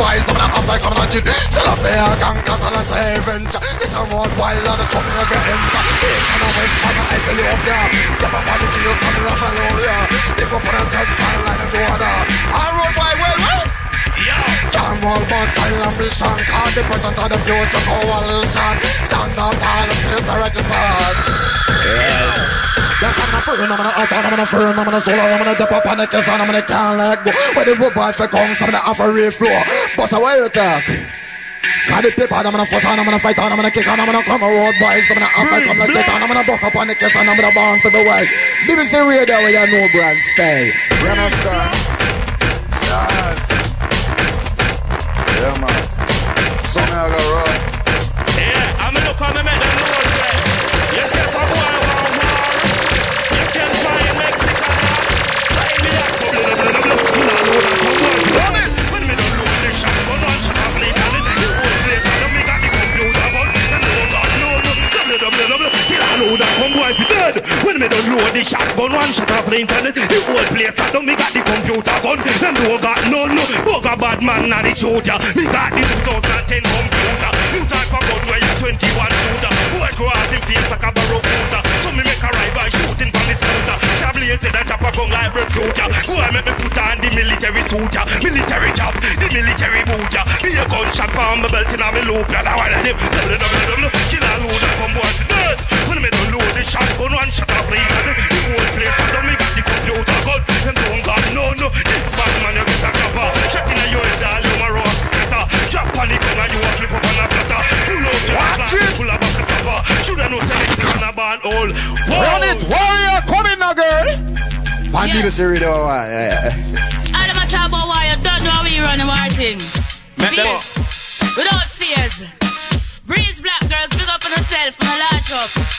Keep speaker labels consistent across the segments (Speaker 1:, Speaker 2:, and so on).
Speaker 1: boys, I'm gonna have like cheat. Still a fair gang, cause I'm a savage. It's a road boy, lot of trouble you get enter. It's on the way from Ethiopia. Step up on the deal, some rough and roll, yeah. Go put a judge fine line and order. A road boy, well, well. Can't roll I ambition the present of the future coalition Stand up tall and the right part Yeah, I'm gonna up, I'm gonna friend, I'm gonna solo, I'm gonna dip up on the kiss and I'm gonna can't let go When the road boy for comes, I'm gonna offer real floor Boss, away you talk Got the paper, I'm gonna fuss on, I'm gonna fight on, I'm gonna kick on, I'm gonna come a road boys, I'm gonna up, I'm gonna kick on, I'm gonna buck up on the kiss and I'm gonna bounce to the way BBC Radio where you know brand stay You understand?
Speaker 2: When me done load the shotgun, one shot off the internet. The whole place, I done me got the computer gun. Them no got no, no. Bugger bad man, not the shooter. Me got the 2010 computer. You talk about where you 21 shooter. Boy, go out in face like a barracuda. Me make a by shooting from the scooter. Chablis said that chopper gun like bread shooter. Boy, make me put on the military suit. Military job, the military boot. Me a gunshot palm my belt in a me loop. Now I let him. Kill a load and come boy to dead. When me don't load the shotgun, one shot off the gun. The whole place, I don't got the computer gun. Them don't got no, no. This bad man, you get a cover. Shot in a your head, all you my rough scatter. Drop on the gun and you a flip up on a flatter. On a band.
Speaker 1: Run it, warrior, come in now, girl. Pan
Speaker 3: Yeah.
Speaker 1: BBC Radio, uh, yeah, yeah.
Speaker 3: All them a talk about why you don't know how we run the team.
Speaker 2: Make them up.
Speaker 3: Without fears. Breeze Block girls, big up on yourself and a large up.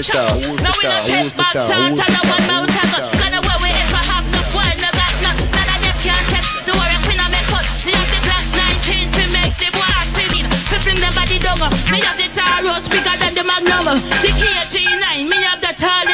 Speaker 3: Warrior warrior?
Speaker 1: wolf it down, a wolf
Speaker 3: Now we don't
Speaker 1: a
Speaker 3: take
Speaker 1: wolf it
Speaker 3: back
Speaker 1: down, a
Speaker 3: talk,
Speaker 1: wolf
Speaker 3: tell
Speaker 1: it
Speaker 3: one
Speaker 1: down,
Speaker 3: mouth
Speaker 1: wolf it
Speaker 3: talk.
Speaker 1: down.
Speaker 3: Gonna where we ever have no boy, no got none. None of them can test the warrior queen of me cut. Me have the Glock 19 to make the boy singing. To fling them body down. Me have the Taurus bigger than the Magnum. The KG9, me have the time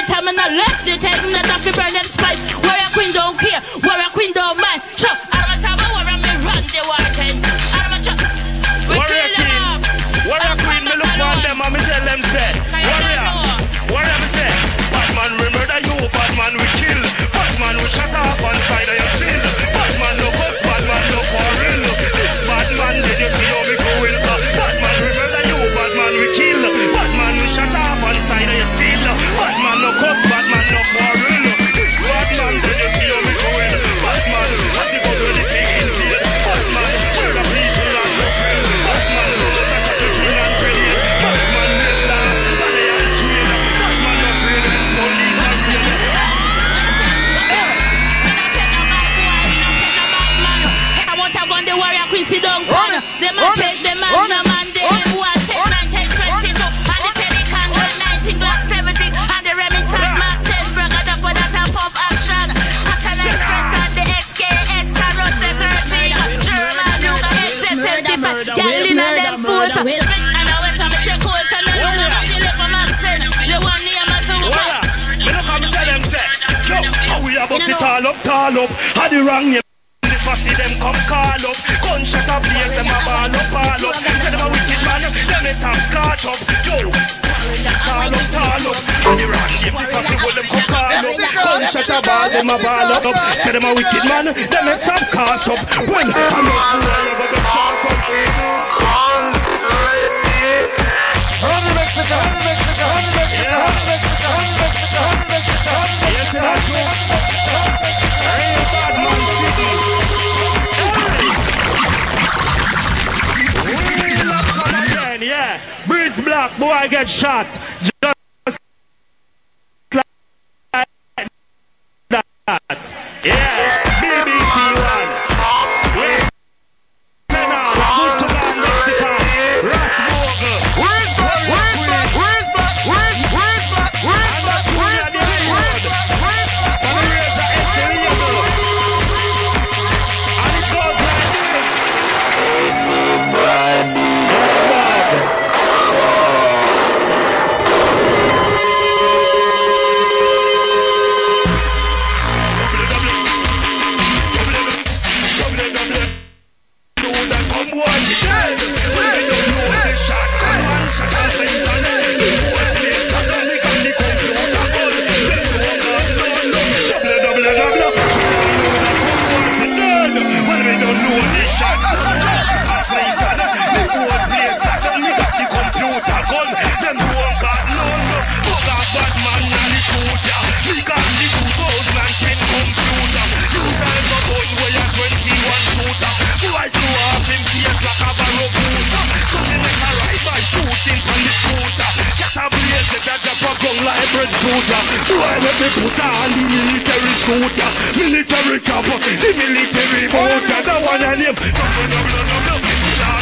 Speaker 1: it
Speaker 2: all up, tall up, had the wrong you. For posse them come call up. Gunshot a blaze, them a ball up, ball up. Say them a wicked man, them a top scotch up. Yo, call up, call up. And the rock game, the posse with them come call up. Gunshot a ball, them a ball up. Say them a wicked man, them a top scotch up. Well, I know who I ever got shot up.
Speaker 1: Run the Mexico, run the Mexico, run the Mexico, run the Mexico, run the Mexico, run the Mexico, run the
Speaker 2: Yes, that's true. Real Black, boy get shot. Bread shooter. Boy, let me put on the military suit, military cap, the military boat. That one I name.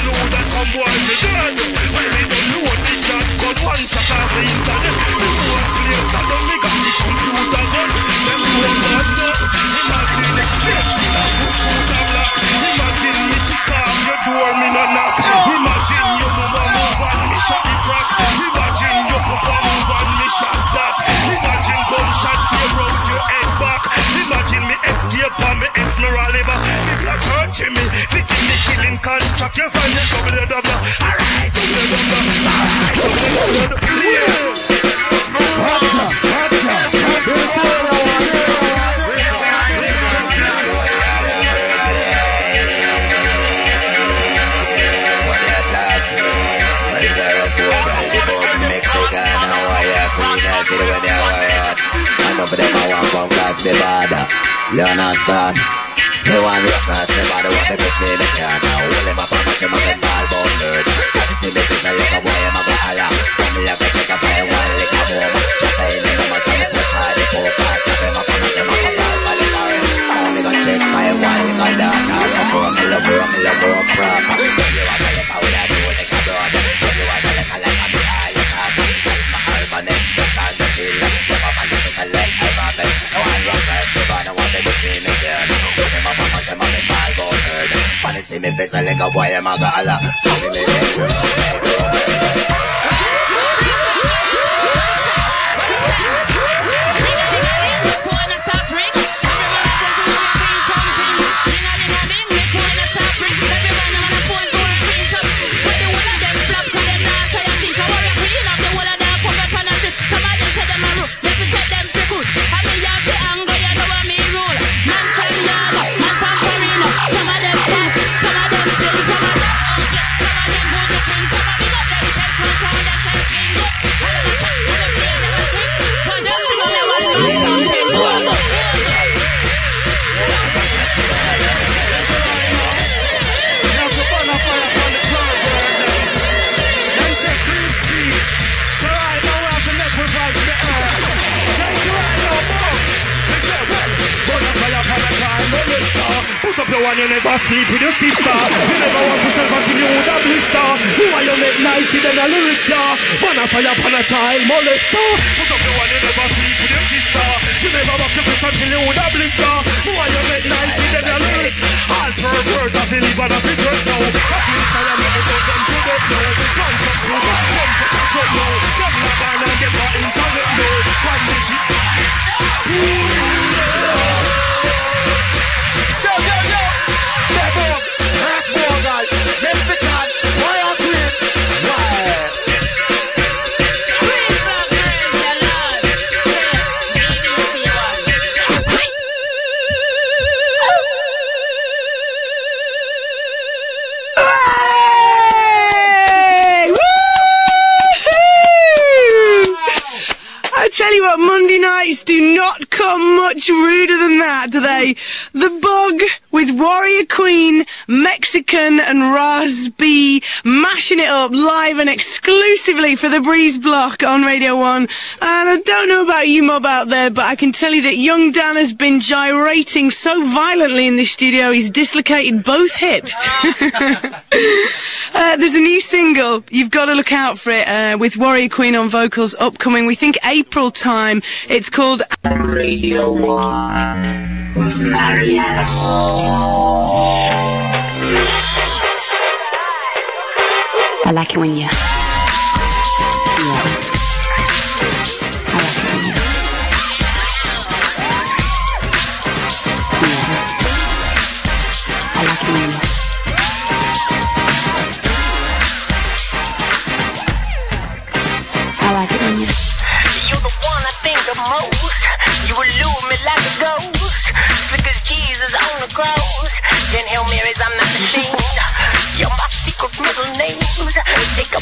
Speaker 2: Know that come boy me dead. When we don't know the shotgun, one shot off the internet. The whole place, searching me, thinking me killing contract, you find me double the double. Alright, double the double. Alright, double the double. Yeah.
Speaker 4: You understand? You want man, me body want to bitch me, me can't now Hold him up and match him up in ball bone nerd Got to see me fit like a boy, him a go holla Come me a go take a fire, one lick a boom Just say me no more time, me sweat hard, the poor pass Snap him up and match him up in ball ball car Oh, me go check my one lick a dog Now for me love her, me love her proper Face like a boy, him a holla. Funny me head,
Speaker 2: Up one, you never sleep with your sister. You never want to self continue with a blister. Who are you make nice in the lyrics, yeah? Burn a fire upon a child molester. Put up your one, you never sleep with your sister. You never want to self continue with a blister. Who are you make nice in the lyrics? All pervert, I feel live and I feel
Speaker 5: much ruder than that, they? The Bug with Warrior Queen, Mexican and Raz B mashing it up live and exclusively for the Breeze Block on Radio 1. And I don't know about you mob out there, but I can tell you that young Dan has been gyrating so violently in the studio he's dislocated both hips. uh, there's a new single, you've got to look out for it, uh, with Warrior Queen on vocals upcoming, we think April time. It's called
Speaker 6: Radio 1 with
Speaker 7: Mary Anne. I like it when you.